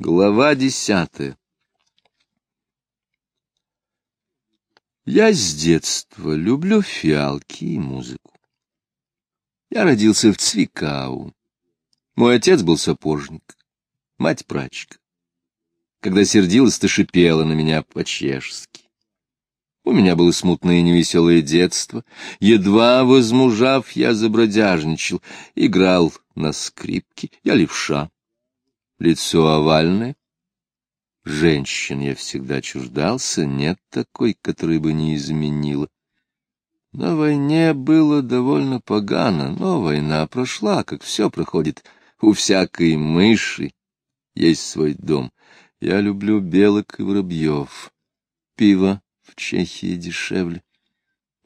Глава десятая Я с детства люблю фиалки и музыку. Я родился в Цвикау. Мой отец был сапожник, мать прачка. Когда сердилась, ты шипела на меня по-чешски. У меня было смутное и невеселое детство. Едва возмужав, я забродяжничал, играл на скрипке, я левша. Лицо овальное. Женщин я всегда чуждался, нет такой, которой бы не изменила. На войне было довольно погано, но война прошла, как все проходит. У всякой мыши есть свой дом. Я люблю белок и воробьев. Пиво в Чехии дешевле.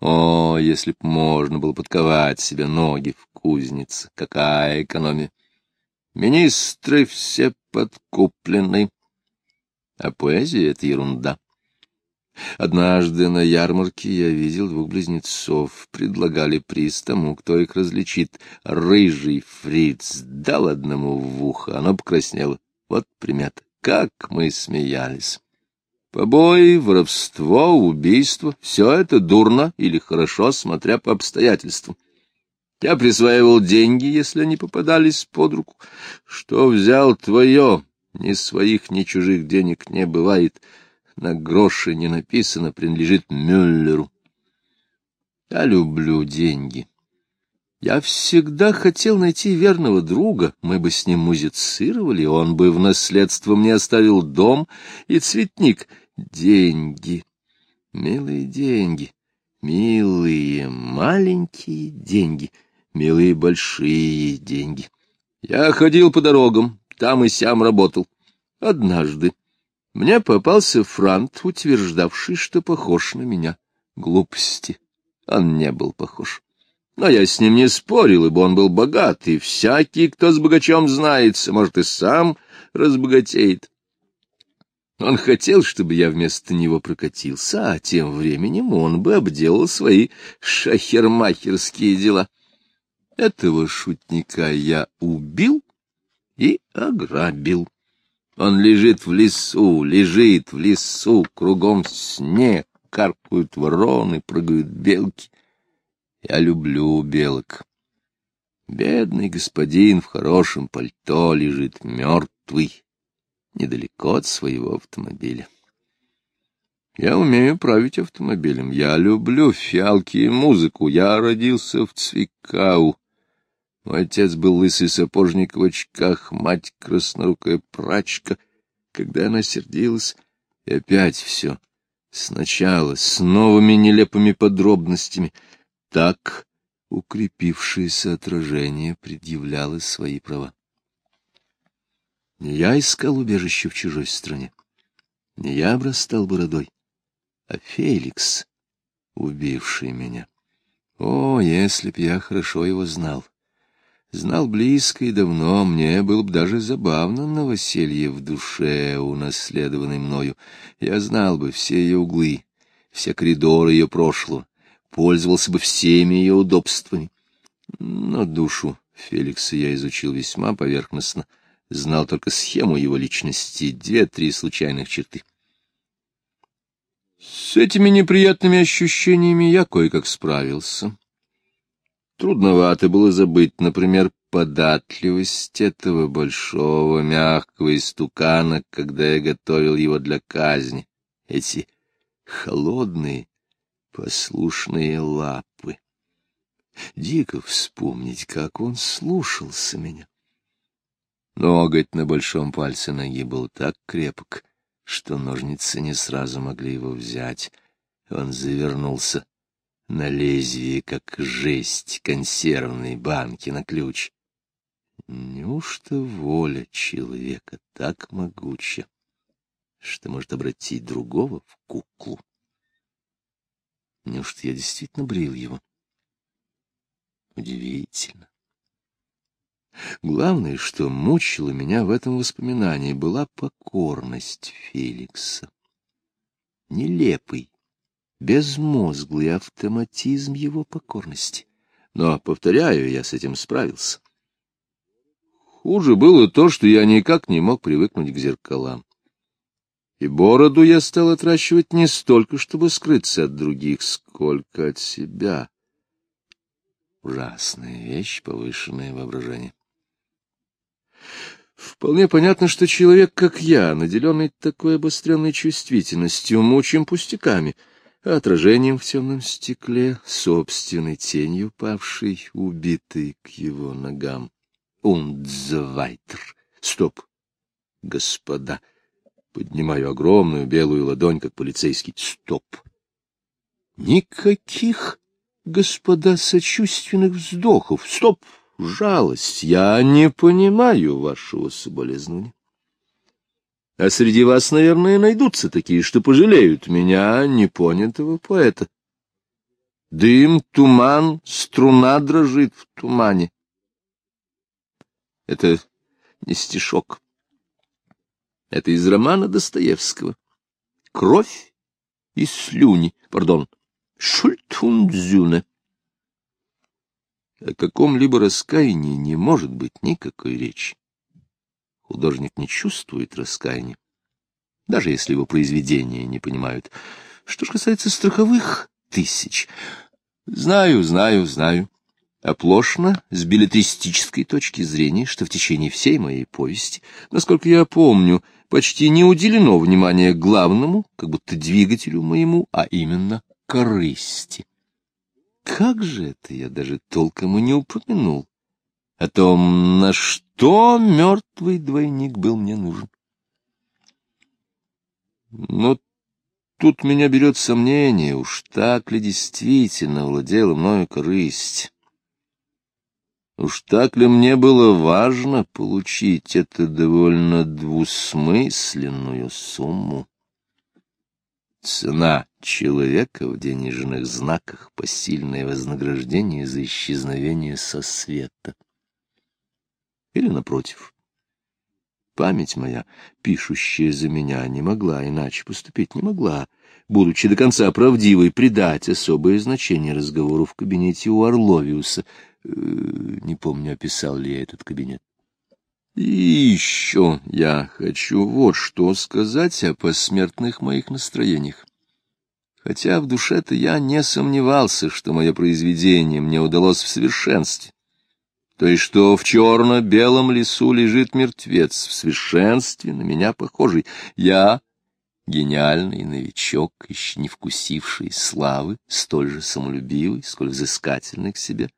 О, если б можно было подковать себе ноги в кузнице, какая экономия! Министры все подкуплены. А поэзия — это ерунда. Однажды на ярмарке я видел двух близнецов. Предлагали приз тому, кто их различит. Рыжий фриц дал одному в ухо, оно покраснело. Вот примета. Как мы смеялись. Побои, воровство, убийство — все это дурно или хорошо, смотря по обстоятельствам. Я присваивал деньги, если они попадались под руку. Что взял твое? Ни своих, ни чужих денег не бывает. На гроши не написано, принадлежит Мюллеру. Я люблю деньги. Я всегда хотел найти верного друга, мы бы с ним музицировали, он бы в наследство мне оставил дом и цветник. Деньги, милые деньги, милые маленькие деньги — милые большие деньги. Я ходил по дорогам, там и сям работал. Однажды мне попался франт, утверждавший, что похож на меня. Глупости. Он не был похож. Но я с ним не спорил, ибо он был богат, и всякий, кто с богачом знается, может, и сам разбогатеет. Он хотел, чтобы я вместо него прокатился, а тем временем он бы обделал свои шахермахерские дела. Этого шутника я убил и ограбил. Он лежит в лесу, лежит в лесу, кругом снег, каркают вороны, прыгают белки. Я люблю белок. Бедный господин в хорошем пальто лежит мертвый, недалеко от своего автомобиля. Я умею править автомобилем, я люблю фиалки и музыку, я родился в Цвикау. Мой отец был лысый сапожник в очках, мать краснорукая прачка. Когда она сердилась, и опять все. Сначала, с новыми нелепыми подробностями. Так укрепившееся отражение предъявляло свои права. Не я искал убежище в чужой стране, не я обрастал бородой, а Феликс, убивший меня. О, если б я хорошо его знал! Знал близко и давно, мне было бы даже забавно новоселье в душе, унаследованной мною. Я знал бы все ее углы, все коридоры ее прошлого, пользовался бы всеми ее удобствами. Но душу Феликса я изучил весьма поверхностно, знал только схему его личности, две-три случайных черты. С этими неприятными ощущениями я кое-как справился. Трудновато было забыть, например, податливость этого большого мягкого истукана, когда я готовил его для казни. Эти холодные, послушные лапы. Дико вспомнить, как он слушался меня. Ноготь на большом пальце ноги был так крепок, что ножницы не сразу могли его взять. Он завернулся на лезвии, как жесть консервной банки на ключ. Неужто воля человека так могуча, что может обратить другого в куклу? Неужто я действительно брил его? Удивительно. Главное, что мучило меня в этом воспоминании, была покорность Феликса. Нелепый, безмозглый автоматизм его покорности. Но, повторяю, я с этим справился. Хуже было то, что я никак не мог привыкнуть к зеркалам. И бороду я стал отращивать не столько, чтобы скрыться от других, сколько от себя. Ужасная вещь, повышенное воображение. Вполне понятно, что человек, как я, наделенный такой обостренной чувствительностью, мучим пустяками, отражением в темном стекле, собственной тенью павшей, убитой к его ногам. Ундзвайтер. Стоп, господа. Поднимаю огромную белую ладонь, как полицейский. Стоп. Никаких, господа, сочувственных вздохов. Стоп жалость. Я не понимаю вашего соболезнования. А среди вас, наверное, найдутся такие, что пожалеют меня, непонятого поэта. Дым, туман, струна дрожит в тумане. Это не стишок. Это из романа Достоевского. Кровь и слюни, пардон, Шультунзюне. О каком-либо раскаянии не может быть никакой речи. Художник не чувствует раскаяния, даже если его произведения не понимают. Что ж касается страховых тысяч, знаю, знаю, знаю. Оплошно, с билетристической точки зрения, что в течение всей моей повести, насколько я помню, почти не уделено внимания главному, как будто двигателю моему, а именно корысти. Как же это я даже толком и не упомянул о том, на что мертвый двойник был мне нужен. Но тут меня берет сомнение, уж так ли действительно владела мною корысть. Уж так ли мне было важно получить эту довольно двусмысленную сумму? Цена человека в денежных знаках — посильное вознаграждение за исчезновение со света. Или, напротив, память моя, пишущая за меня, не могла иначе поступить, не могла, будучи до конца правдивой, придать особое значение разговору в кабинете у Орловиуса. Э, не помню, описал ли я этот кабинет. И еще я хочу вот что сказать о посмертных моих настроениях. Хотя в душе-то я не сомневался, что мое произведение мне удалось в совершенстве. То есть, что в черно-белом лесу лежит мертвец, в совершенстве на меня похожий. Я гениальный новичок, еще не вкусивший славы, столь же самолюбивый, сколь взыскательный к себе,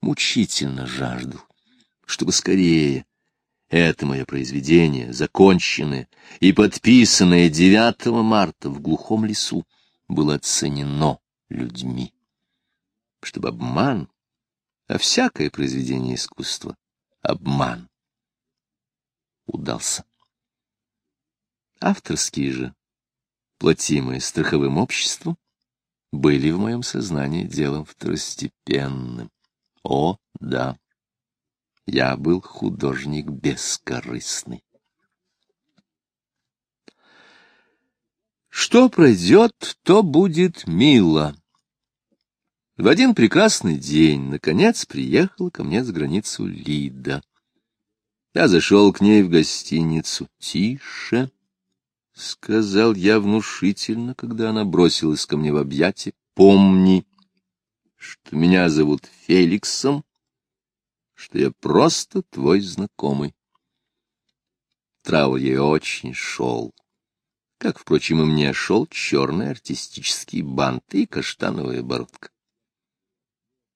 мучительно жаждал, чтобы скорее это мое произведение, законченное и подписанное 9 марта в глухом лесу, было оценено людьми. Чтобы обман, а всякое произведение искусства — обман, удался. Авторские же, платимые страховым обществом, были в моем сознании делом второстепенным. О, да! Я был художник бескорыстный. Что пройдет, то будет мило. В один прекрасный день, наконец, приехала ко мне с границу Лида. Я зашел к ней в гостиницу. «Тише!» — сказал я внушительно, когда она бросилась ко мне в объятия. «Помни, что меня зовут Феликсом, что я просто твой знакомый. Траур ей очень шел, как, впрочем, и мне шел черный артистический бант и каштановая бородка.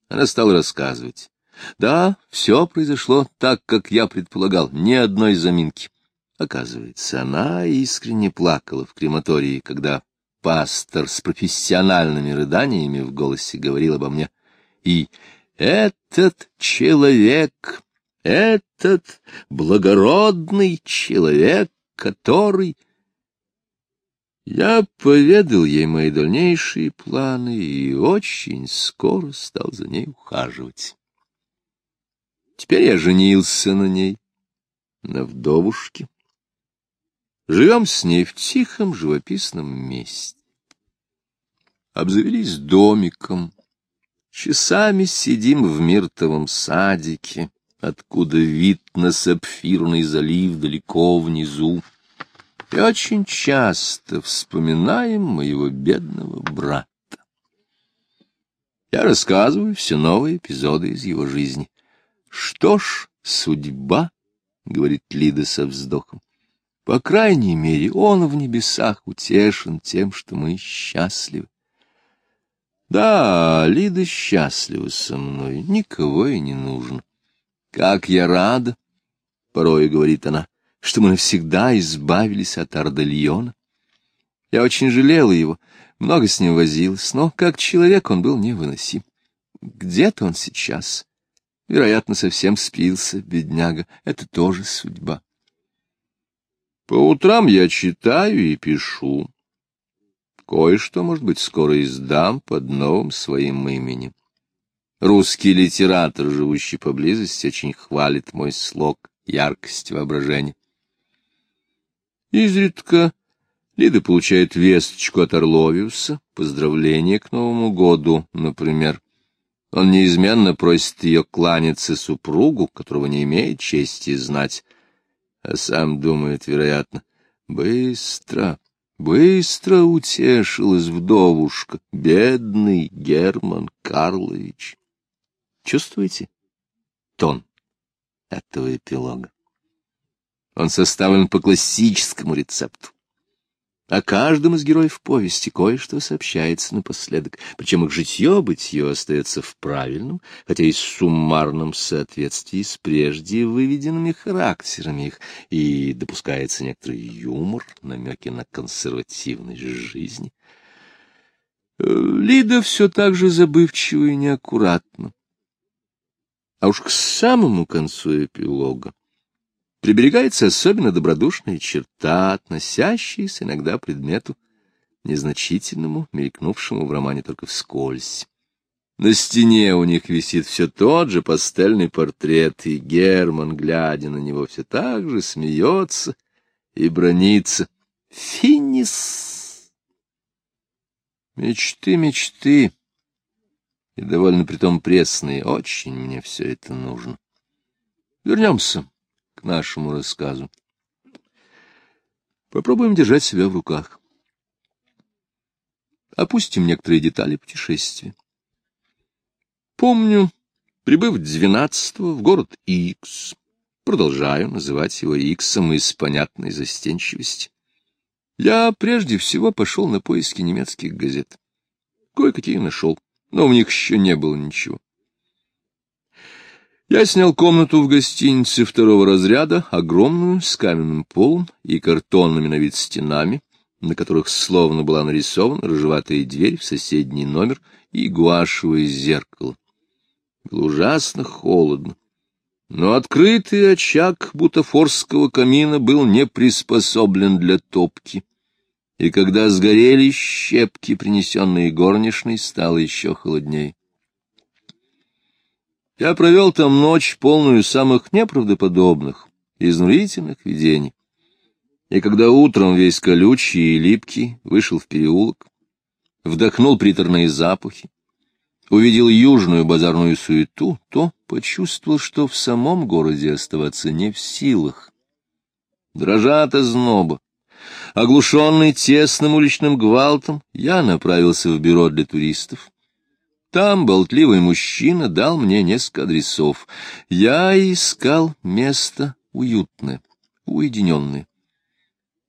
Она стала рассказывать. Да, все произошло так, как я предполагал, ни одной заминки. Оказывается, она искренне плакала в крематории, когда пастор с профессиональными рыданиями в голосе говорил обо мне. И этот человек, этот благородный человек, который... Я поведал ей мои дальнейшие планы и очень скоро стал за ней ухаживать. Теперь я женился на ней, на вдовушке. Живем с ней в тихом живописном месте. Обзавелись домиком, Часами сидим в миртовом садике, откуда вид на сапфирный залив далеко внизу. И очень часто вспоминаем моего бедного брата. Я рассказываю все новые эпизоды из его жизни. Что ж, судьба, — говорит Лида со вздохом, — по крайней мере, он в небесах утешен тем, что мы счастливы. Да, Лида счастлива со мной, никого и не нужно. Как я рада, — порой говорит она, — что мы навсегда избавились от Ардальона. Я очень жалела его, много с ним возилась, но как человек он был невыносим. Где-то он сейчас. Вероятно, совсем спился, бедняга. Это тоже судьба. По утрам я читаю и пишу. Кое-что, может быть, скоро издам под новым своим именем. Русский литератор, живущий поблизости, очень хвалит мой слог, яркость воображения. Изредка Лида получает весточку от Орловиуса, поздравление к Новому году, например. Он неизменно просит ее кланяться супругу, которого не имеет чести знать, а сам думает, вероятно, быстро, Быстро утешилась вдовушка, бедный Герман Карлович. Чувствуете тон этого эпилога? Он составлен по классическому рецепту. О каждом из героев повести кое-что сообщается напоследок, причем их житье-бытие остается в правильном, хотя и суммарном соответствии с прежде выведенными характерами их, и допускается некоторый юмор, намеки на консервативность жизни. Лида все так же забывчива и неаккуратна. А уж к самому концу эпилога приберегается особенно добродушная черта, относящаяся иногда предмету незначительному, мелькнувшему в романе только вскользь. На стене у них висит все тот же пастельный портрет, и Герман, глядя на него, все так же смеется и бронится. Финис! Мечты, мечты, и довольно притом пресные, очень мне все это нужно. Вернемся к нашему рассказу. Попробуем держать себя в руках. Опустим некоторые детали путешествия. Помню, прибыв 12 в город Икс, продолжаю называть его Иксом из понятной застенчивости, я прежде всего пошел на поиски немецких газет. Кое-какие нашел, но в них еще не было ничего. Я снял комнату в гостинице второго разряда, огромную, с каменным полом и картонными на вид стенами, на которых словно была нарисована рыжеватая дверь в соседний номер и гуашевое зеркало. Было ужасно холодно. Но открытый очаг бутафорского камина был не приспособлен для топки. И когда сгорели щепки, принесенные горничной, стало еще холоднее. Я провел там ночь, полную самых неправдоподобных, изнурительных видений. И когда утром весь колючий и липкий вышел в переулок, вдохнул приторные запахи, увидел южную базарную суету, то почувствовал, что в самом городе оставаться не в силах. Дрожа от озноба, оглушенный тесным уличным гвалтом, я направился в бюро для туристов. Там болтливый мужчина дал мне несколько адресов. Я искал место уютное, уединенное.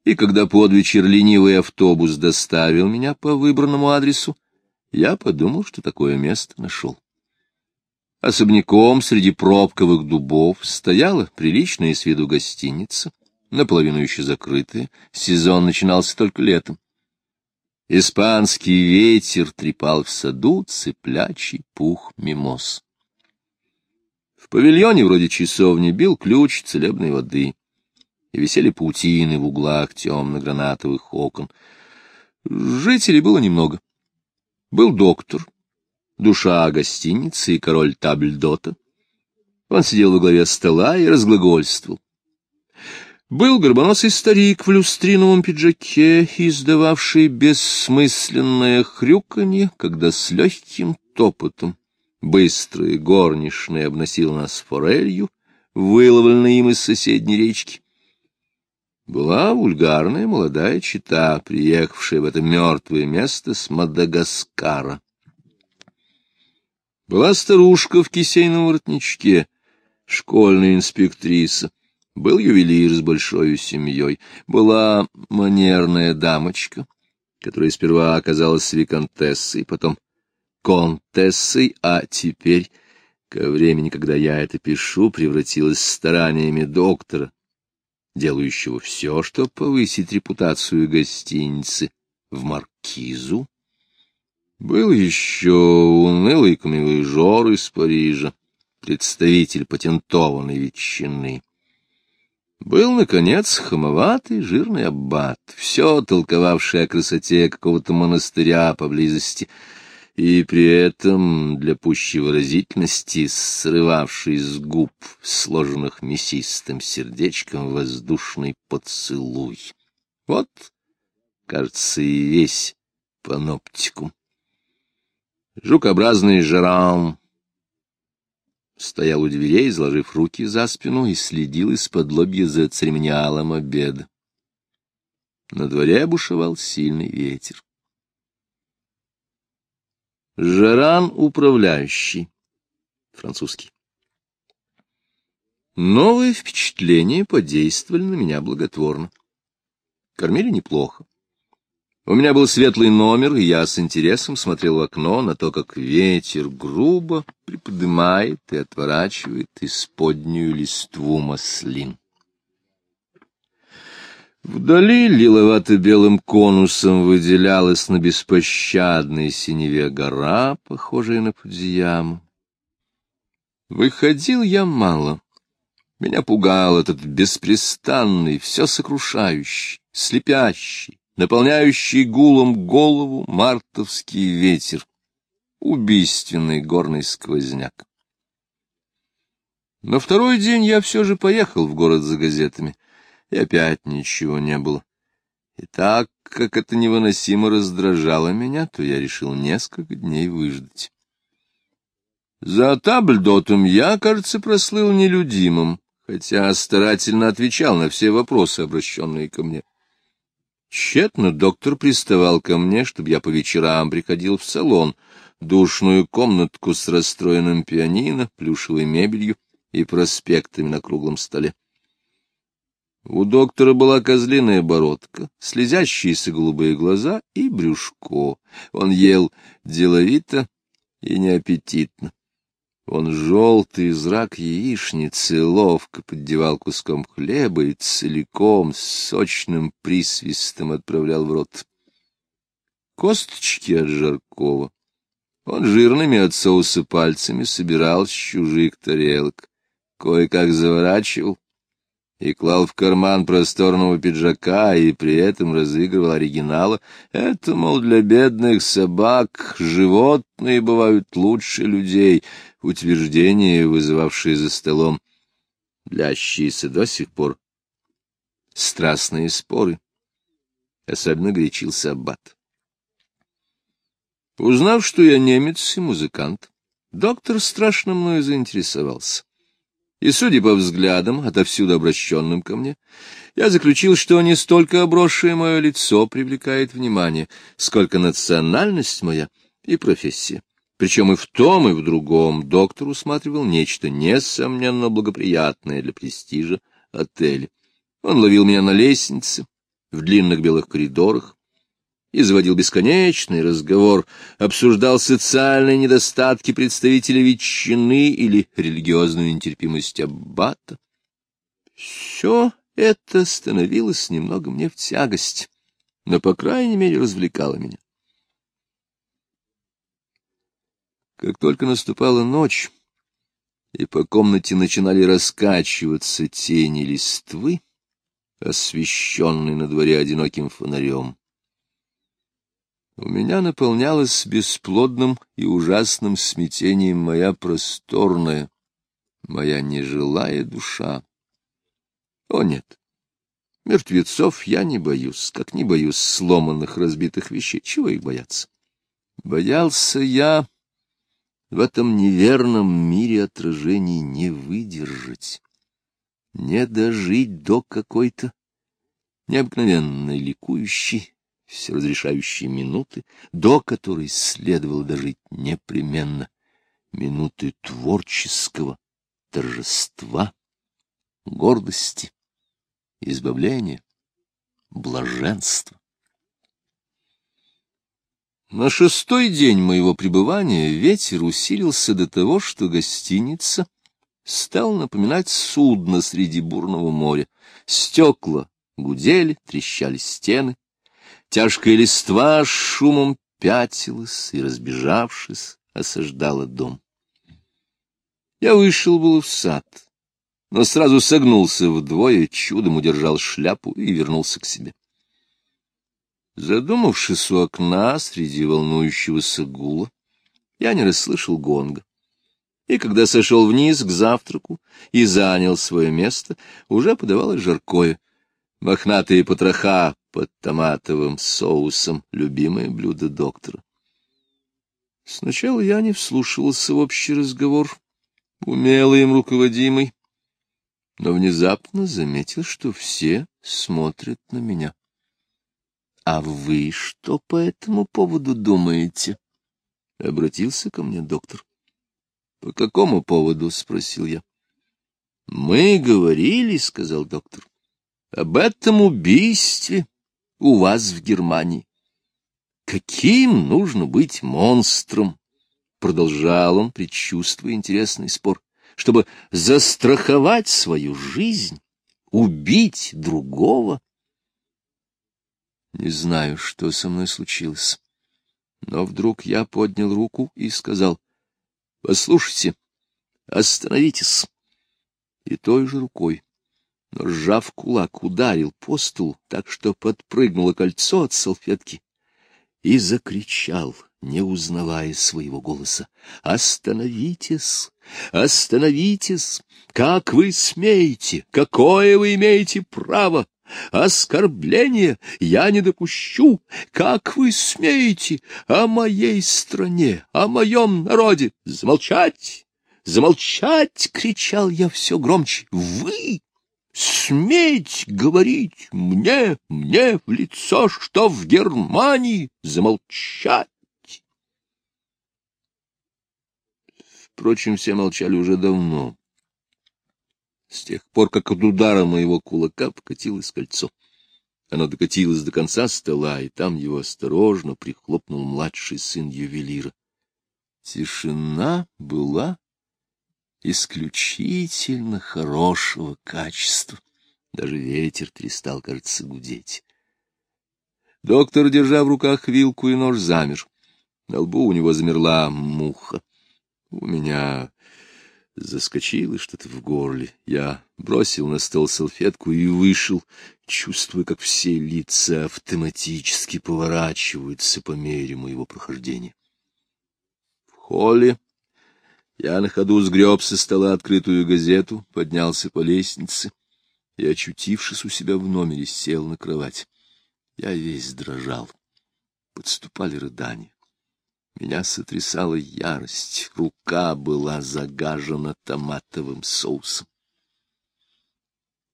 И когда под вечер ленивый автобус доставил меня по выбранному адресу, я подумал, что такое место нашел. Особняком среди пробковых дубов стояла приличная с виду гостиница, наполовину еще закрытая, сезон начинался только летом. Испанский ветер трепал в саду цыплячий пух мимоз. В павильоне вроде часовни бил ключ целебной воды, и висели паутины в углах темно-гранатовых окон. Жителей было немного. Был доктор, душа гостиницы и король Табльдота. Он сидел во главе стола и разглагольствовал. Был горбоносый старик в люстриновом пиджаке, издававший бессмысленное хрюканье, когда с легким топотом быстрые горничные обносил нас форелью, выловленной им из соседней речки. Была вульгарная молодая чита, приехавшая в это мертвое место с Мадагаскара. Была старушка в кисейном воротничке, школьная инспектриса. Был ювелир с большой семьей. Была манерная дамочка, которая сперва оказалась виконтессой, потом контессой, а теперь, ко времени, когда я это пишу, превратилась стараниями доктора, делающего все, чтобы повысить репутацию гостиницы, в маркизу. Был еще унылый камевый из Парижа, представитель патентованной ветчины. Был, наконец, хамоватый жирный аббат, все толковавший о красоте какого-то монастыря поблизости, и при этом, для пущей выразительности, срывавший с губ, сложенных мясистым сердечком, воздушный поцелуй. Вот, кажется, и весь паноптикум. Жукообразный Жерам стоял у дверей, изложив руки за спину, и следил из-под лобья за церемониалом обеда. На дворе бушевал сильный ветер. Жеран управляющий. Французский. Новые впечатления подействовали на меня благотворно. Кормили неплохо. У меня был светлый номер, и я с интересом смотрел в окно на то, как ветер грубо приподнимает и отворачивает исподнюю листву маслин. Вдали лиловато-белым конусом выделялась на беспощадной синеве гора, похожая на Фудзияму. Выходил я мало. Меня пугал этот беспрестанный, все сокрушающий, слепящий, наполняющий гулом голову мартовский ветер, убийственный горный сквозняк. На второй день я все же поехал в город за газетами, и опять ничего не было. И так как это невыносимо раздражало меня, то я решил несколько дней выждать. За табльдотом я, кажется, прослыл нелюдимым, хотя старательно отвечал на все вопросы, обращенные ко мне. Тщетно доктор приставал ко мне, чтобы я по вечерам приходил в салон, душную комнатку с расстроенным пианино, плюшевой мебелью и проспектами на круглом столе. У доктора была козлиная бородка, слезящиеся голубые глаза и брюшко. Он ел деловито и неаппетитно. Он желтый зрак яичницы ловко поддевал куском хлеба и целиком с сочным присвистом отправлял в рот. Косточки от жаркого он жирными от соуса пальцами собирал с чужих тарелок, кое-как заворачивал и клал в карман просторного пиджака, и при этом разыгрывал оригинала. Это, мол, для бедных собак животные бывают лучше людей — утверждение, вызывавшее за столом длящиеся до сих пор страстные споры. Особенно горячился аббат. Узнав, что я немец и музыкант, доктор страшно мною заинтересовался. И, судя по взглядам, отовсюду обращенным ко мне, я заключил, что не столько обросшее мое лицо привлекает внимание, сколько национальность моя и профессия. Причем и в том, и в другом доктор усматривал нечто несомненно благоприятное для престижа отеля. Он ловил меня на лестнице, в длинных белых коридорах, и заводил бесконечный разговор, обсуждал социальные недостатки представителей ветчины или религиозную нетерпимость аббата. Все это становилось немного мне в тягость, но, по крайней мере, развлекало меня. Как только наступала ночь, и по комнате начинали раскачиваться тени листвы, освещенные на дворе одиноким фонарем, у меня наполнялась бесплодным и ужасным смятением моя просторная, моя нежилая душа. О нет, мертвецов я не боюсь, как не боюсь сломанных разбитых вещей. Чего их бояться? Боялся я в этом неверном мире отражений не выдержать. не дожить до какой-то необыкновенной ликующей, все разрешающей минуты, до которой следовало дожить непременно, минуты творческого торжества, гордости, избавления, блаженства. На шестой день моего пребывания ветер усилился до того, что гостиница стала напоминать судно среди бурного моря. Стекла гудели, трещали стены. Тяжкая листва с шумом пятилась и, разбежавшись, осаждала дом. Я вышел было в сад, но сразу согнулся вдвое, чудом удержал шляпу и вернулся к себе. Задумавшись у окна среди волнующегося гула, я не расслышал гонга. И когда сошел вниз к завтраку и занял свое место, уже подавалось жаркое. Мохнатые потроха под томатовым соусом — любимое блюдо доктора. Сначала я не вслушивался в общий разговор, умелый им руководимый, но внезапно заметил, что все смотрят на меня. А вы что по этому поводу думаете? Обратился ко мне доктор. По какому поводу? спросил я. Мы говорили, сказал доктор, об этом убийстве у вас в Германии. Каким нужно быть монстром? Продолжал он, предчувствуя интересный спор, чтобы застраховать свою жизнь, убить другого не знаю, что со мной случилось. Но вдруг я поднял руку и сказал, — Послушайте, остановитесь. И той же рукой, но сжав кулак, ударил по столу, так что подпрыгнуло кольцо от салфетки, и закричал, не узнавая своего голоса, — Остановитесь! Остановитесь! Как вы смеете? Какое вы имеете право? Оскорбления я не допущу. Как вы смеете о моей стране, о моем народе? Замолчать! Замолчать! — кричал я все громче. Вы сметь говорить мне, мне в лицо, что в Германии замолчать! Впрочем, все молчали уже давно с тех пор, как от удара моего кулака покатилось кольцо. Оно докатилось до конца стола, и там его осторожно прихлопнул младший сын ювелира. Тишина была исключительно хорошего качества. Даже ветер перестал, кажется, гудеть. Доктор, держа в руках вилку и нож, замер. На лбу у него замерла муха. У меня Заскочило что-то в горле. Я бросил на стол салфетку и вышел, чувствуя, как все лица автоматически поворачиваются по мере моего прохождения. В холле я на ходу сгреб со стола открытую газету, поднялся по лестнице и, очутившись у себя в номере, сел на кровать. Я весь дрожал. Подступали рыдания. Меня сотрясала ярость, рука была загажена томатовым соусом.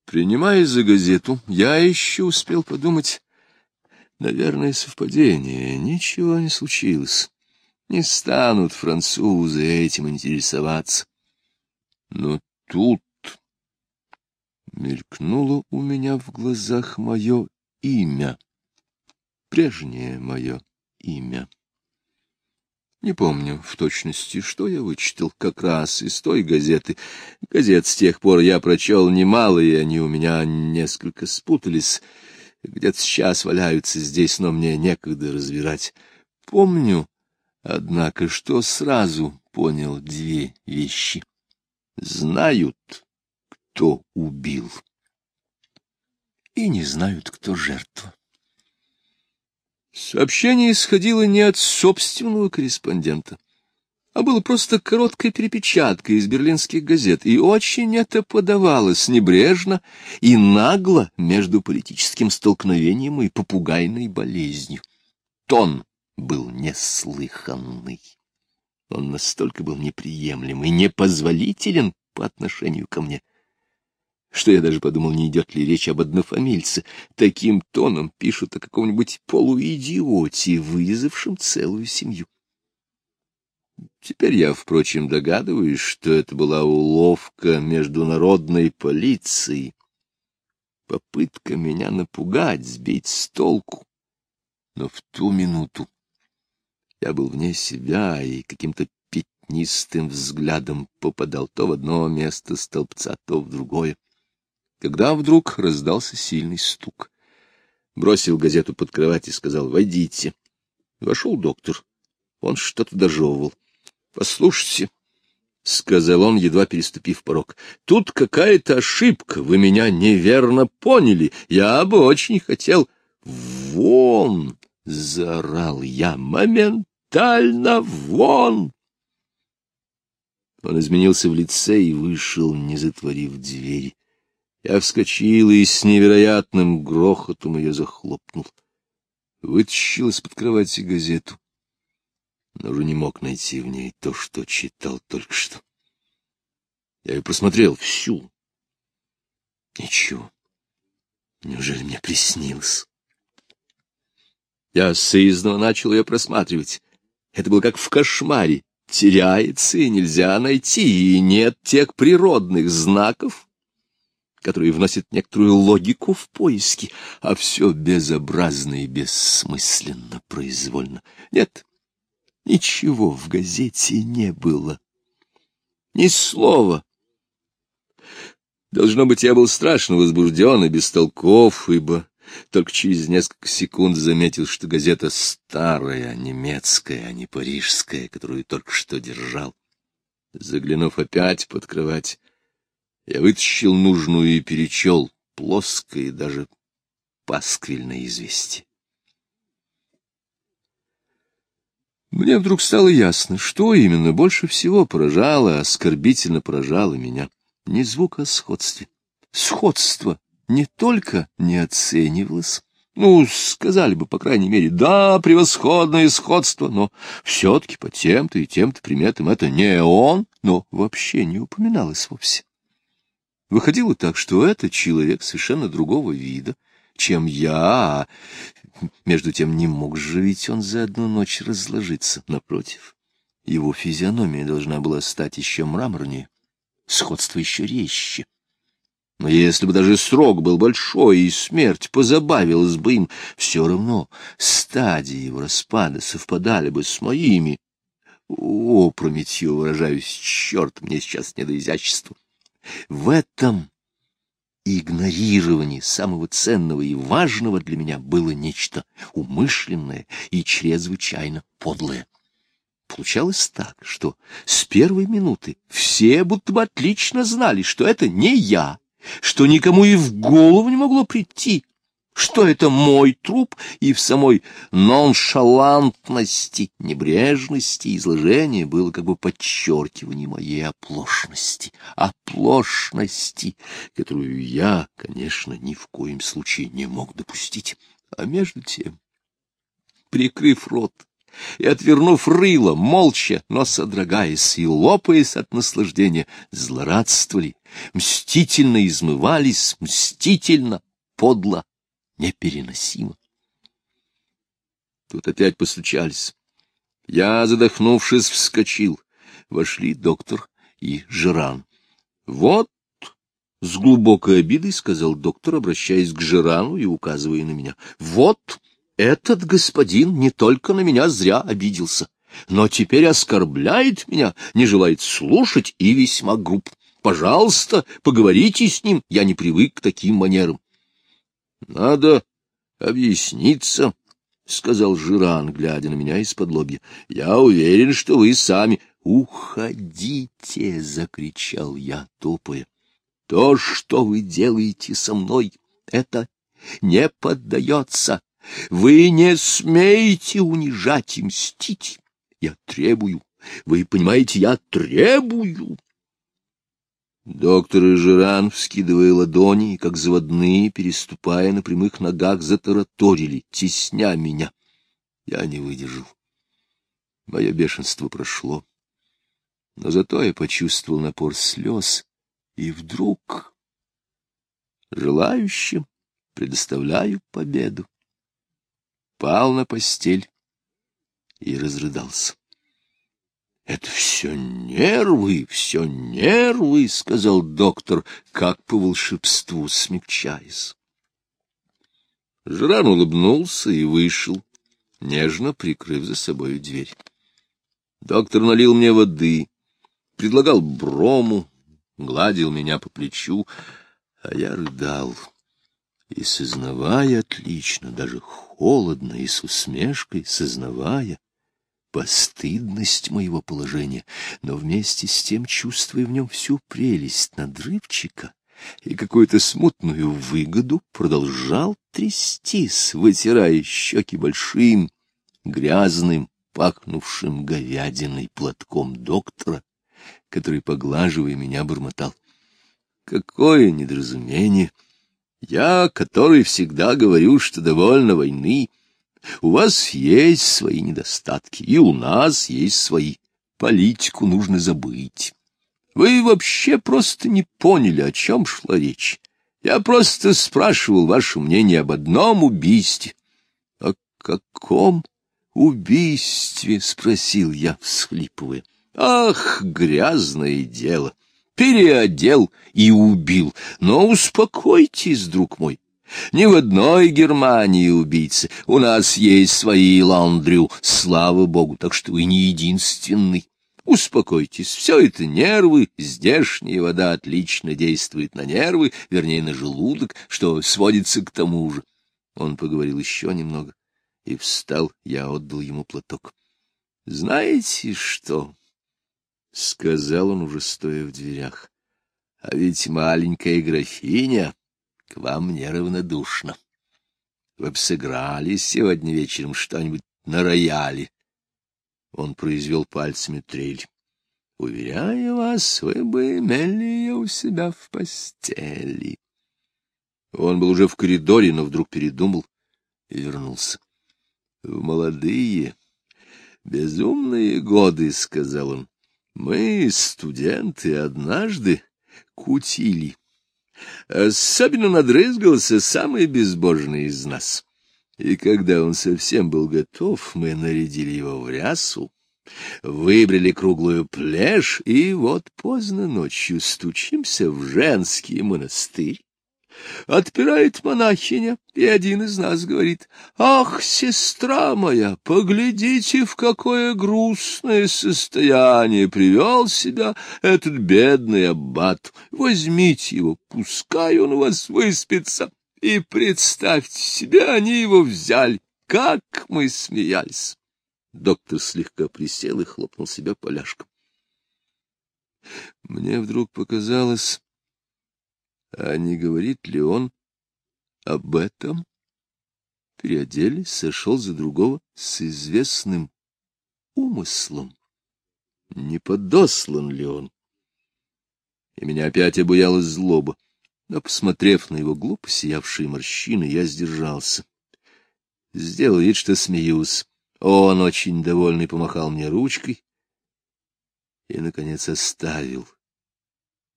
Принимая за газету, я еще успел подумать, наверное, совпадение, ничего не случилось. Не станут французы этим интересоваться. Но тут мелькнуло у меня в глазах мое имя, прежнее мое имя. Не помню в точности, что я вычитал как раз из той газеты. Газет с тех пор я прочел немало, и они у меня несколько спутались. Где-то сейчас валяются здесь, но мне некогда разбирать. Помню, однако, что сразу понял две вещи. Знают, кто убил, и не знают, кто жертва. Сообщение исходило не от собственного корреспондента, а было просто короткой перепечаткой из берлинских газет, и очень это подавалось небрежно и нагло между политическим столкновением и попугайной болезнью. Тон был неслыханный. Он настолько был неприемлем и непозволителен по отношению ко мне, что я даже подумал, не идет ли речь об однофамильце. Таким тоном пишут о каком-нибудь полуидиоте, вырезавшем целую семью. Теперь я, впрочем, догадываюсь, что это была уловка международной полиции, попытка меня напугать, сбить с толку. Но в ту минуту я был вне себя и каким-то пятнистым взглядом попадал то в одно место столбца, то в другое когда вдруг раздался сильный стук. Бросил газету под кровать и сказал «Войдите». Вошел доктор. Он что-то дожевывал. «Послушайте», — сказал он, едва переступив порог, — «тут какая-то ошибка, вы меня неверно поняли. Я бы очень хотел...» «Вон!» — заорал я. «Моментально вон!» Он изменился в лице и вышел, не затворив двери. Я вскочил и с невероятным грохотом ее захлопнул. Вытащил из-под кровати газету, но уже не мог найти в ней то, что читал только что. Я ее просмотрел всю. Ничего. Неужели мне приснилось? Я сызново начал ее просматривать. Это было как в кошмаре. Теряется и нельзя найти, и нет тех природных знаков, которые вносят некоторую логику в поиски, а все безобразно и бессмысленно, произвольно. Нет, ничего в газете не было. Ни слова. Должно быть, я был страшно возбужден и бестолков, ибо только через несколько секунд заметил, что газета старая, немецкая, а не парижская, которую только что держал. Заглянув опять под кровать, я вытащил нужную и перечел плоское, даже пасквильное известие. Мне вдруг стало ясно, что именно больше всего поражало, оскорбительно поражало меня. Не звук о сходстве. Сходство не только не оценивалось, ну, сказали бы, по крайней мере, да, превосходное сходство, но все-таки по тем-то и тем-то приметам это не он, но вообще не упоминалось вовсе. Выходило так, что это человек совершенно другого вида, чем я, а между тем не мог же ведь он за одну ночь разложиться. Напротив, его физиономия должна была стать еще мраморнее, сходство еще резче. Но если бы даже срок был большой, и смерть позабавилась бы им, все равно стадии его распада совпадали бы с моими. Опрометью выражаюсь, черт, мне сейчас не до изящества. В этом игнорировании самого ценного и важного для меня было нечто умышленное и чрезвычайно подлое. Получалось так, что с первой минуты все будто бы отлично знали, что это не я, что никому и в голову не могло прийти, что это мой труп, и в самой ноншалантности, небрежности изложения было как бы подчеркивание моей оплошности, оплошности, которую я, конечно, ни в коем случае не мог допустить. А между тем, прикрыв рот, и, отвернув рыло, молча, но содрогаясь и лопаясь от наслаждения, злорадствовали, мстительно измывались, мстительно, подло непереносимо. Тут опять постучались. Я, задохнувшись, вскочил. Вошли доктор и Жиран. — Вот, — с глубокой обидой сказал доктор, обращаясь к Жирану и указывая на меня, — вот этот господин не только на меня зря обиделся, но теперь оскорбляет меня, не желает слушать и весьма груб. Пожалуйста, поговорите с ним, я не привык к таким манерам. — Надо объясниться, — сказал Жиран, глядя на меня из-под лобья. — Я уверен, что вы сами... — Уходите! — закричал я, топая. — То, что вы делаете со мной, это не поддается. Вы не смеете унижать и мстить. Я требую. Вы понимаете, я требую. Доктор Жиран, вскидывая ладони, как заводные, переступая на прямых ногах, затараторили, тесня меня. Я не выдержал. Мое бешенство прошло. Но зато я почувствовал напор слез, и вдруг Желающим предоставляю победу. Пал на постель и разрыдался. — Это все нервы, все нервы, — сказал доктор, как по волшебству смягчаясь. Жран улыбнулся и вышел, нежно прикрыв за собой дверь. Доктор налил мне воды, предлагал брому, гладил меня по плечу, а я рыдал. И, сознавая отлично, даже холодно и с усмешкой, сознавая постыдность моего положения, но вместе с тем чувствуя в нем всю прелесть надрывчика и какую-то смутную выгоду, продолжал трястись, вытирая щеки большим, грязным, пахнувшим говядиной платком доктора, который, поглаживая меня, бормотал. Какое недоразумение! Я, который всегда говорю, что довольно войны, у вас есть свои недостатки, и у нас есть свои. Политику нужно забыть. Вы вообще просто не поняли, о чем шла речь. Я просто спрашивал ваше мнение об одном убийстве. — О каком убийстве? — спросил я, всхлипывая. — Ах, грязное дело! Переодел и убил. Но успокойтесь, друг мой. Ни в одной Германии убийцы. У нас есть свои ландрю, слава богу, так что вы не единственный. Успокойтесь, все это нервы, здешняя вода отлично действует на нервы, вернее, на желудок, что сводится к тому же. Он поговорил еще немного и встал, я отдал ему платок. — Знаете что? — сказал он, уже стоя в дверях. — А ведь маленькая графиня к вам неравнодушна. Вы бы сыграли сегодня вечером что-нибудь на рояле. Он произвел пальцами трель. Уверяю вас, вы бы имели ее у себя в постели. Он был уже в коридоре, но вдруг передумал и вернулся. — В молодые, безумные годы, — сказал он, — мы, студенты, однажды кутили. Особенно надрызгался самый безбожный из нас. И когда он совсем был готов, мы нарядили его в рясу, выбрали круглую плешь, и вот поздно ночью стучимся в женский монастырь. Отпирает монахиня, и один из нас говорит, «Ах, сестра моя, поглядите, в какое грустное состояние привел себя этот бедный аббат. Возьмите его, пускай он у вас выспится». И представьте себе, они его взяли. Как мы смеялись! Доктор слегка присел и хлопнул себя поляшком. Мне вдруг показалось, а не говорит ли он об этом? Переоделись, сошел за другого с известным умыслом. Не подослан ли он? И меня опять обуялась злоба. Но, посмотрев на его глупо сиявшие морщины, я сдержался. Сделал вид, что смеюсь. Он, очень довольный, помахал мне ручкой и, наконец, оставил.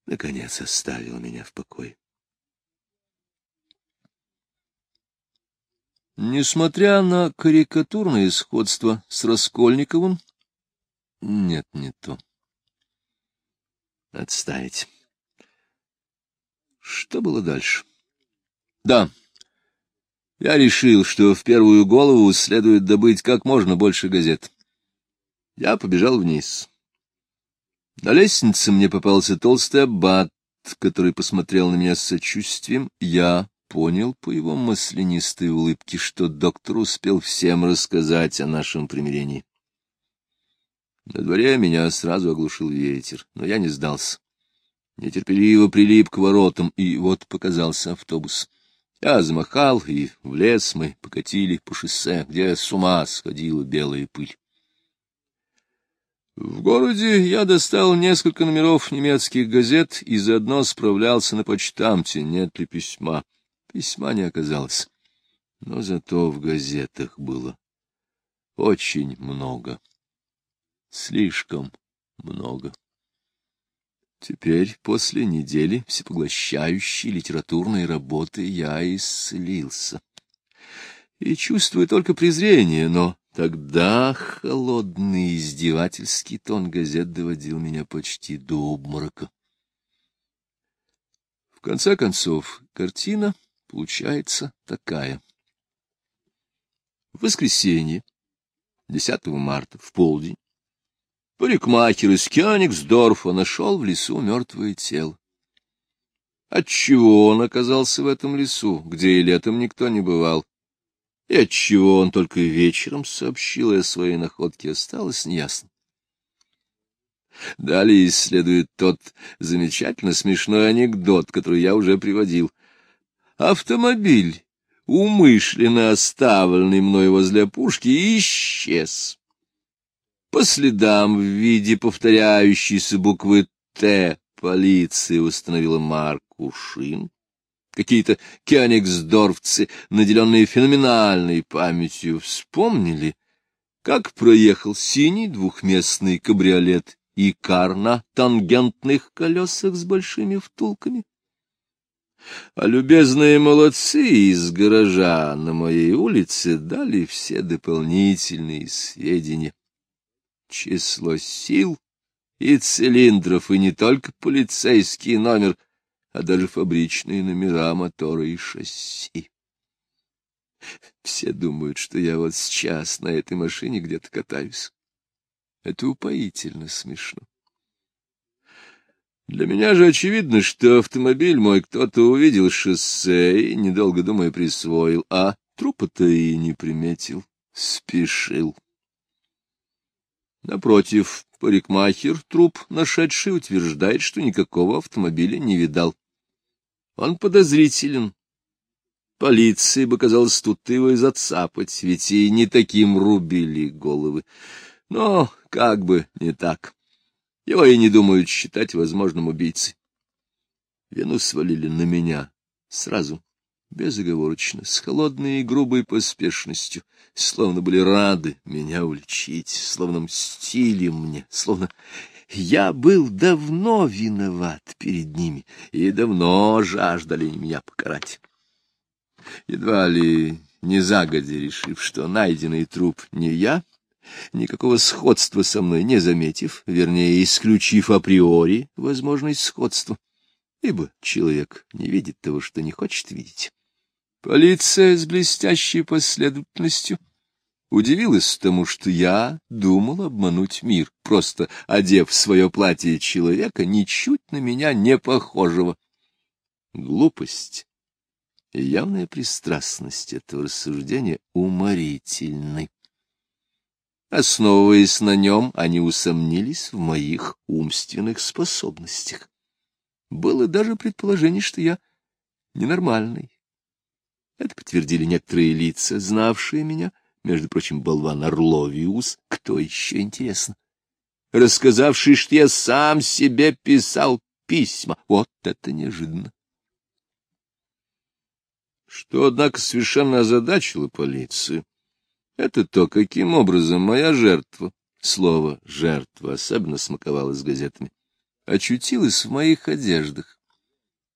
Наконец, оставил меня в покое. Несмотря на карикатурное сходство с Раскольниковым, нет, не то. Отставить. Что было дальше? Да, я решил, что в первую голову следует добыть как можно больше газет. Я побежал вниз. На лестнице мне попался толстый аббат, который посмотрел на меня с сочувствием. Я понял по его маслянистой улыбке, что доктор успел всем рассказать о нашем примирении. На дворе меня сразу оглушил ветер, но я не сдался нетерпеливо прилип к воротам, и вот показался автобус. Я замахал, и в лес мы покатили по шоссе, где с ума сходила белая пыль. В городе я достал несколько номеров немецких газет и заодно справлялся на почтамте, нет ли письма. Письма не оказалось, но зато в газетах было очень много, слишком много. Теперь, после недели всепоглощающей литературной работы, я исцелился. И чувствую только презрение, но тогда холодный издевательский тон газет доводил меня почти до обморока. В конце концов, картина получается такая. В воскресенье, 10 марта, в полдень, Парикмахер из Кёнигсдорфа нашел в лесу мертвое тело. Отчего он оказался в этом лесу, где и летом никто не бывал, и отчего он только вечером сообщил о своей находке, осталось неясно. Далее исследует тот замечательно смешной анекдот, который я уже приводил. Автомобиль, умышленно оставленный мной возле опушки, исчез. По следам в виде повторяющейся буквы «Т» полиция установила марку шин. Какие-то кёнигсдорфцы, наделенные феноменальной памятью, вспомнили, как проехал синий двухместный кабриолет и кар на тангентных колесах с большими втулками. А любезные молодцы из гаража на моей улице дали все дополнительные сведения число сил и цилиндров, и не только полицейский номер, а даже фабричные номера мотора и шасси. Все думают, что я вот сейчас на этой машине где-то катаюсь. Это упоительно смешно. Для меня же очевидно, что автомобиль мой кто-то увидел шоссе и, недолго думая, присвоил, а трупа-то и не приметил, спешил. Напротив, парикмахер, труп нашедший, утверждает, что никакого автомобиля не видал. Он подозрителен. Полиции бы, казалось, тут его и зацапать, ведь и не таким рубили головы. Но как бы не так. Его и не думают считать возможным убийцей. Вину свалили на меня сразу безоговорочно, с холодной и грубой поспешностью, словно были рады меня уличить, словно мстили мне, словно я был давно виноват перед ними и давно жаждали меня покарать. Едва ли не загодя решив, что найденный труп не я, никакого сходства со мной не заметив, вернее, исключив априори возможность сходства, ибо человек не видит того, что не хочет видеть. Полиция с блестящей последовательностью удивилась тому, что я думал обмануть мир, просто одев свое платье человека, ничуть на меня не похожего. Глупость и явная пристрастность этого рассуждения уморительны. Основываясь на нем, они усомнились в моих умственных способностях. Было даже предположение, что я ненормальный, это подтвердили некоторые лица, знавшие меня, между прочим, болван Орловиус, кто еще интересно, рассказавший, что я сам себе писал письма. Вот это неожиданно. Что, однако, совершенно озадачило полицию, это то, каким образом моя жертва, слово «жертва» особенно смаковалось газетами, очутилась в моих одеждах.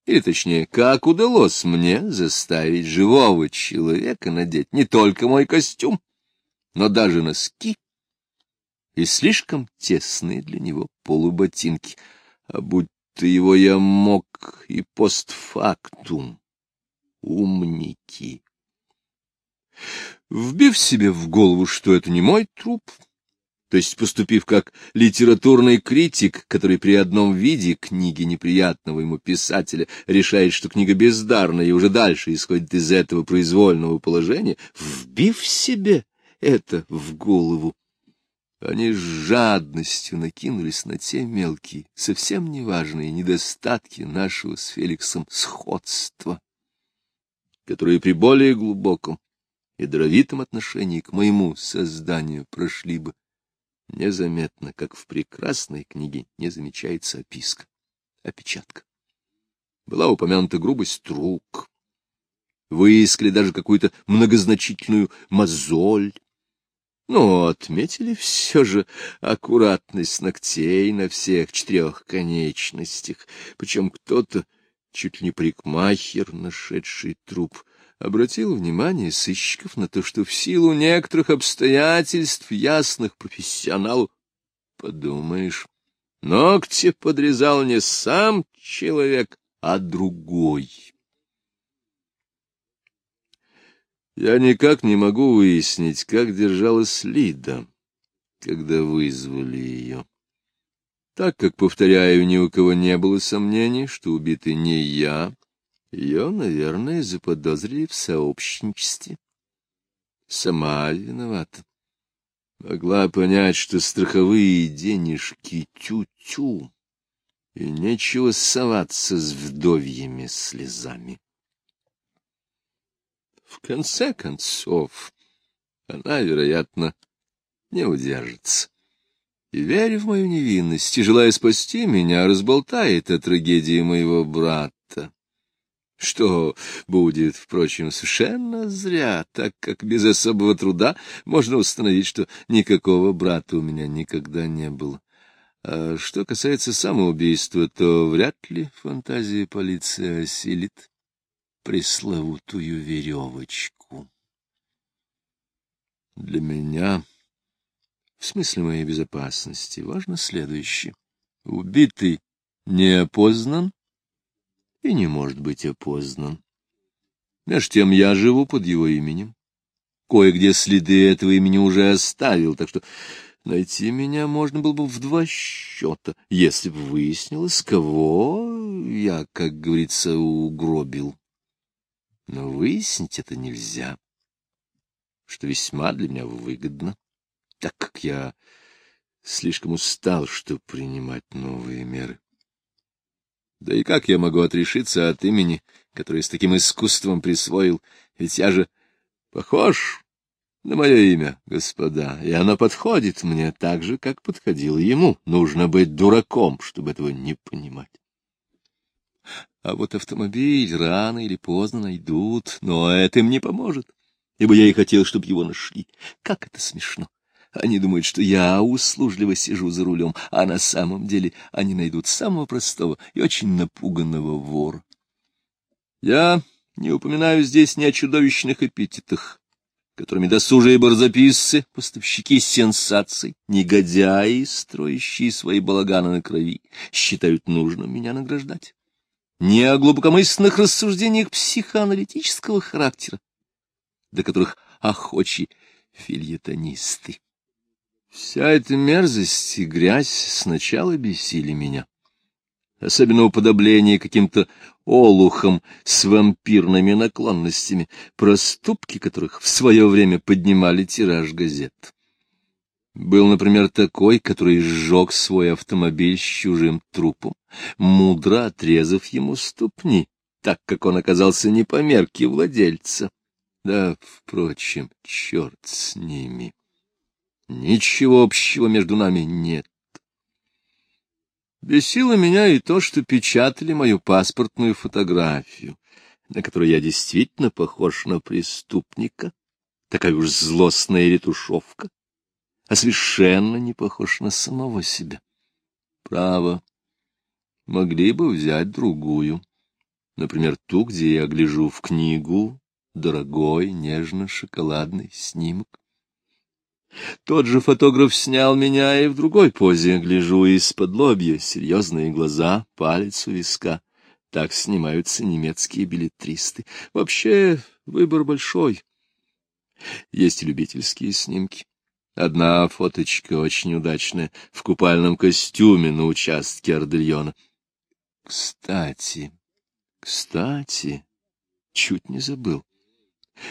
Или, точнее, как удалось мне заставить живого человека надеть не только мой костюм, но даже носки и слишком тесные для него полуботинки, а будто его я мог и постфактум. Умники. Вбив себе в голову, что это не мой труп, то есть поступив как литературный критик, который при одном виде книги неприятного ему писателя решает, что книга бездарная и уже дальше исходит из этого произвольного положения, вбив себе это в голову, они с жадностью накинулись на те мелкие, совсем неважные недостатки нашего с Феликсом сходства, которые при более глубоком и даровитом отношении к моему созданию прошли бы незаметно, как в прекрасной книге не замечается описка, опечатка. Была упомянута грубость рук, выискали даже какую-то многозначительную мозоль. Ну, отметили все же аккуратность ногтей на всех четырех конечностях, причем кто-то, чуть ли не парикмахер, нашедший труп, обратил внимание сыщиков на то, что в силу некоторых обстоятельств, ясных профессионалу, подумаешь, ногти подрезал не сам человек, а другой. Я никак не могу выяснить, как держалась Лида, когда вызвали ее. Так как, повторяю, ни у кого не было сомнений, что убитый не я, ее, наверное, заподозрили в сообщничестве. Сама виновата. Могла понять, что страховые денежки тю-тю, и нечего соваться с вдовьими слезами. В конце концов, она, вероятно, не удержится. И, веря в мою невинность и желая спасти меня, разболтает о трагедии моего брата. Что будет, впрочем, совершенно зря, так как без особого труда можно установить, что никакого брата у меня никогда не было. А что касается самоубийства, то вряд ли фантазия полиции осилит пресловутую веревочку. Для меня, в смысле моей безопасности, важно следующее. Убитый не опознан и не может быть опознан. Между тем я живу под его именем. Кое-где следы этого имени уже оставил, так что найти меня можно было бы в два счета, если бы выяснилось, кого я, как говорится, угробил но выяснить это нельзя, что весьма для меня выгодно, так как я слишком устал, чтобы принимать новые меры. Да и как я могу отрешиться от имени, которое с таким искусством присвоил, ведь я же похож на мое имя, господа, и оно подходит мне так же, как подходило ему. Нужно быть дураком, чтобы этого не понимать. А вот автомобиль рано или поздно найдут, но это им не поможет, ибо я и хотел, чтобы его нашли. Как это смешно! Они думают, что я услужливо сижу за рулем, а на самом деле они найдут самого простого и очень напуганного вора. Я не упоминаю здесь ни о чудовищных эпитетах, которыми досужие барзаписцы, поставщики сенсаций, негодяи, строящие свои балаганы на крови, считают нужным меня награждать не о глубокомысленных рассуждениях психоаналитического характера, до которых охочи фильетонисты. Вся эта мерзость и грязь сначала бесили меня, особенно уподобление каким-то олухам с вампирными наклонностями, проступки которых в свое время поднимали тираж газет. Был, например, такой, который сжег свой автомобиль с чужим трупом, мудро отрезав ему ступни, так как он оказался не по мерке владельца. Да, впрочем, черт с ними. Ничего общего между нами нет. Бесило меня и то, что печатали мою паспортную фотографию, на которой я действительно похож на преступника, такая уж злостная ретушевка а совершенно не похож на самого себя. Право, могли бы взять другую, например, ту, где я гляжу в книгу, дорогой, нежно-шоколадный снимок. Тот же фотограф снял меня и в другой позе, гляжу из-под лобья, серьезные глаза, палец у виска. Так снимаются немецкие билетристы. Вообще, выбор большой. Есть любительские снимки. Одна фоточка очень удачная, в купальном костюме на участке Ордельона. Кстати, кстати, чуть не забыл.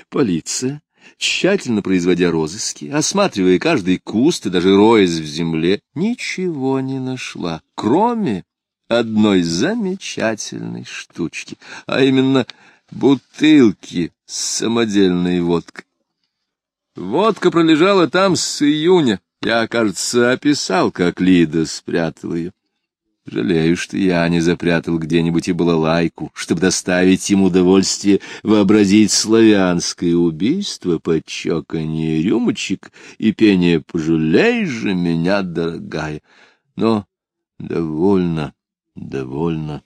Полиция, тщательно производя розыски, осматривая каждый куст и даже роясь в земле, ничего не нашла, кроме одной замечательной штучки, а именно бутылки с самодельной водкой. Водка пролежала там с июня. Я, кажется, описал, как Лида спрятала ее. Жалею, что я не запрятал где-нибудь и балалайку, чтобы доставить им удовольствие вообразить славянское убийство под чоканье рюмочек и пение «Пожалей же меня, дорогая». Но довольно, довольно.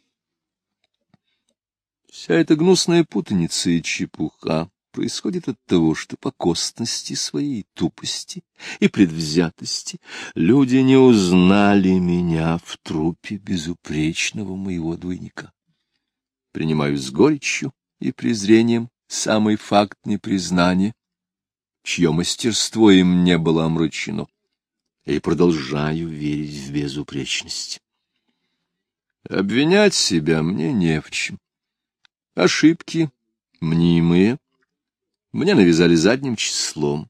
Вся эта гнусная путаница и чепуха происходит от того, что по костности своей тупости и предвзятости люди не узнали меня в трупе безупречного моего двойника. Принимаю с горечью и презрением самый факт непризнания, чье мастерство им не было омрачено, и продолжаю верить в безупречность. Обвинять себя мне не в чем. Ошибки, мнимые, мне навязали задним числом,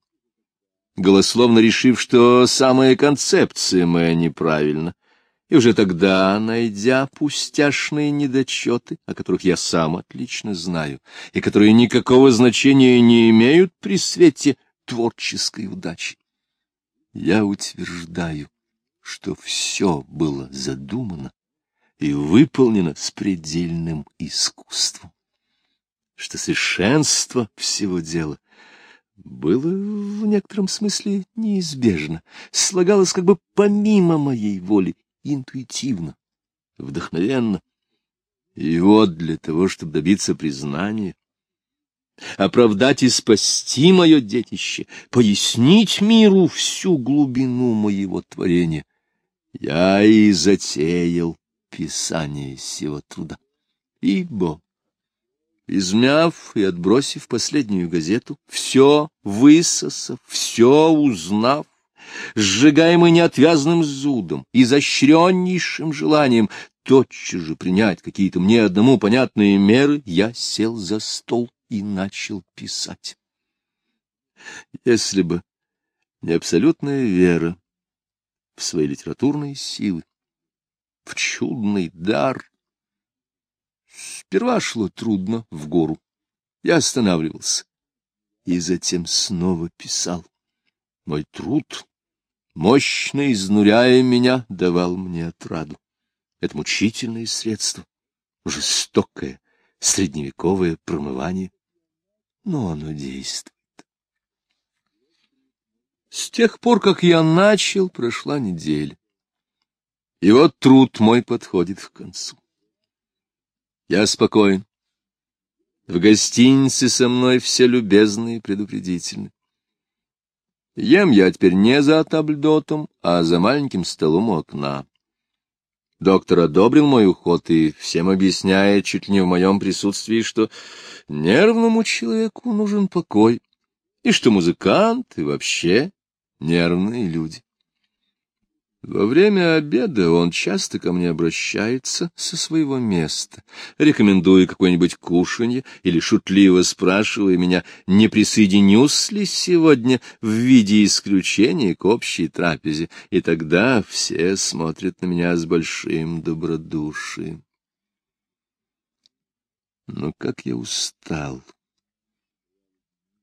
голословно решив, что самая концепция моя неправильна, и уже тогда, найдя пустяшные недочеты, о которых я сам отлично знаю, и которые никакого значения не имеют при свете творческой удачи, я утверждаю, что все было задумано и выполнено с предельным искусством что совершенство всего дела было в некотором смысле неизбежно, слагалось как бы помимо моей воли, интуитивно, вдохновенно. И вот для того, чтобы добиться признания, оправдать и спасти мое детище, пояснить миру всю глубину моего творения, я и затеял писание сего труда. Ибо Измяв и отбросив последнюю газету, все высосав, все узнав, сжигаемый неотвязным зудом, изощреннейшим желанием тотчас же принять какие-то мне одному понятные меры, я сел за стол и начал писать. Если бы не абсолютная вера в свои литературные силы, в чудный дар, Сперва шло трудно, в гору. Я останавливался. И затем снова писал. Мой труд, мощно изнуряя меня, давал мне отраду. Это мучительное средство, жестокое, средневековое промывание. Но оно действует. С тех пор, как я начал, прошла неделя. И вот труд мой подходит к концу. Я спокоен. В гостинице со мной все любезны и предупредительны. Ем я теперь не за табльдотом, а за маленьким столом у окна. Доктор одобрил мой уход и всем объясняет чуть ли не в моем присутствии, что нервному человеку нужен покой, и что музыканты вообще нервные люди. Во время обеда он часто ко мне обращается со своего места, рекомендуя какое-нибудь кушанье или шутливо спрашивая меня, не присоединюсь ли сегодня в виде исключения к общей трапезе, и тогда все смотрят на меня с большим добродушием. Но как я устал,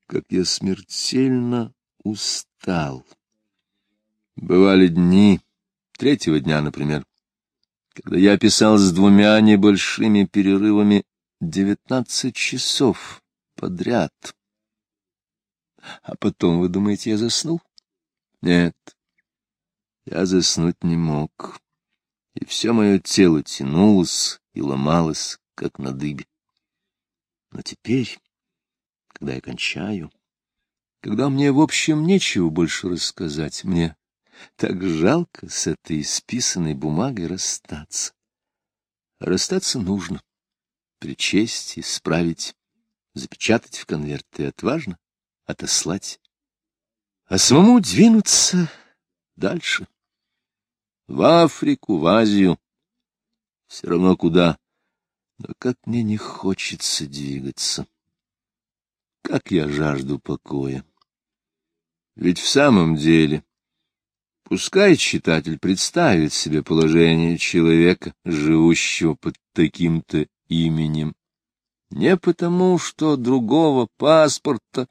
как я смертельно устал. Бывали дни, Третьего дня, например, когда я писал с двумя небольшими перерывами девятнадцать часов подряд. А потом, вы думаете, я заснул? Нет, я заснуть не мог, и все мое тело тянулось и ломалось, как на дыбе. Но теперь, когда я кончаю, когда мне, в общем, нечего больше рассказать, мне так жалко с этой исписанной бумагой расстаться. расстаться нужно. Причесть, исправить, запечатать в конверт и отважно отослать. А самому двинуться дальше. В Африку, в Азию. Все равно куда. Но как мне не хочется двигаться. Как я жажду покоя. Ведь в самом деле Пускай читатель представит себе положение человека, живущего под таким-то именем. Не потому, что другого паспорта